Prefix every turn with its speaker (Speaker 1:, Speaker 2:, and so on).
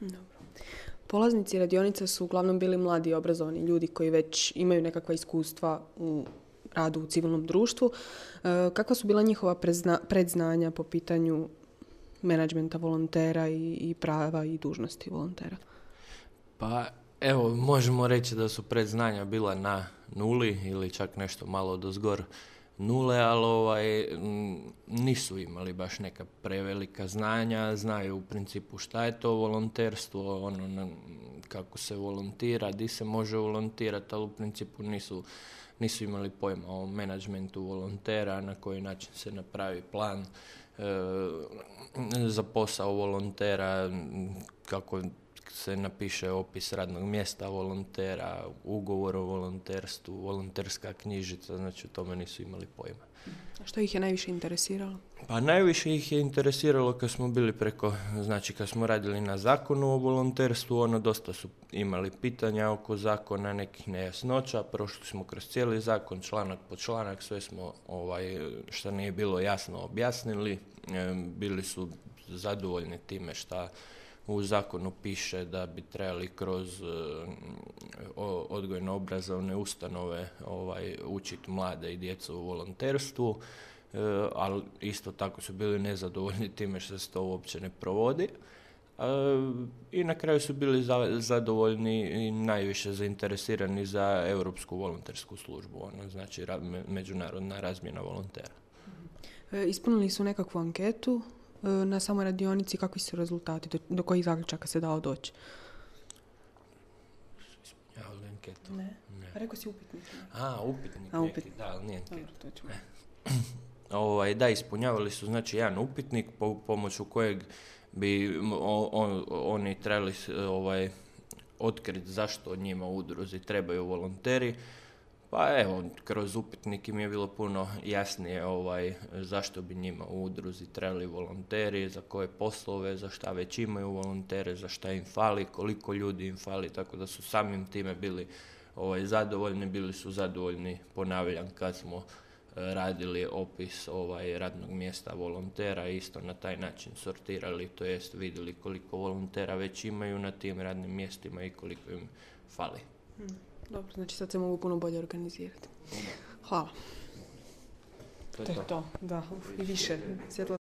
Speaker 1: Dobro. Polaznici radionica su uglavnom bili mladi i obrazovani ljudi koji već imaju nekakva iskustva u radu u civilnom društvu. E, kakva su bila njihova predznanja po pitanju menadžmenta volontera i, i prava i dužnosti volontera?
Speaker 2: Pa evo, možemo reći da su predznanja bila na nuli ili čak nešto malo do zgor nule, ali ovaj, nisu imali baš neka prevelika znanja, znaju u principu šta je to volonterstvo, ono, kako se volontira, di se može volontirati, ali u principu nisu, nisu imali pojma o menadžmentu volontera, na koji način se napravi plan e, za posao volontera, kako se napiše opis radnog mjesta volontera, ugovor o volonterstvu, volonterska knjižica, znači o tome nisu imali pojma.
Speaker 1: A što ih je najviše interesiralo?
Speaker 2: Pa najviše ih je interesiralo kad smo bili preko, znači kad smo radili na zakonu o volonterstvu, ono dosta su imali pitanja oko zakona, nekih nejasnoća, prošli smo kroz cijeli zakon, članak po članak, sve smo ovaj, što nije bilo jasno objasnili, bili su zadovoljni time šta u zakonu piše da bi trebali kroz e, odgojno-obrazovne ustanove ovaj, učiti mlade i djecu u volonterstvu, e, ali isto tako su bili nezadovoljni time što se to uopće ne provodi. E, I na kraju su bili zadovoljni i najviše zainteresirani za europsku volontersku službu, ono, znači međunarodna razmjena volontera.
Speaker 1: Ispunili su nekakvu anketu na samoj radionici kakvi su rezultati, do, do kojih zaključaka se dao doći?
Speaker 2: Ispunjavali anketu?
Speaker 1: Ne. ne. Rekao si upitnik.
Speaker 2: A, upitnik.
Speaker 1: A, upitnik.
Speaker 2: Da, ali nije anketu.
Speaker 1: Dobro, to
Speaker 2: ovaj, da, ispunjavali su znači jedan upitnik po pomoću kojeg bi oni trebali ovaj, otkriti zašto njima u udruzi trebaju volonteri pa evo, kroz upitnik im je bilo puno jasnije ovaj, zašto bi njima u udruzi trebali volonteri, za koje poslove, za šta već imaju volontere, za šta im fali, koliko ljudi im fali, tako da su samim time bili ovaj, zadovoljni, bili su zadovoljni, ponavljam, kad smo e, radili opis ovaj, radnog mjesta volontera isto na taj način sortirali, to jest vidjeli koliko volontera već imaju na tim radnim mjestima i koliko im fali.
Speaker 1: Hmm. Dobro, znači sad se mogu puno bolje organizirati. Hvala.
Speaker 2: To je to.
Speaker 1: Da, i više. Svjetlo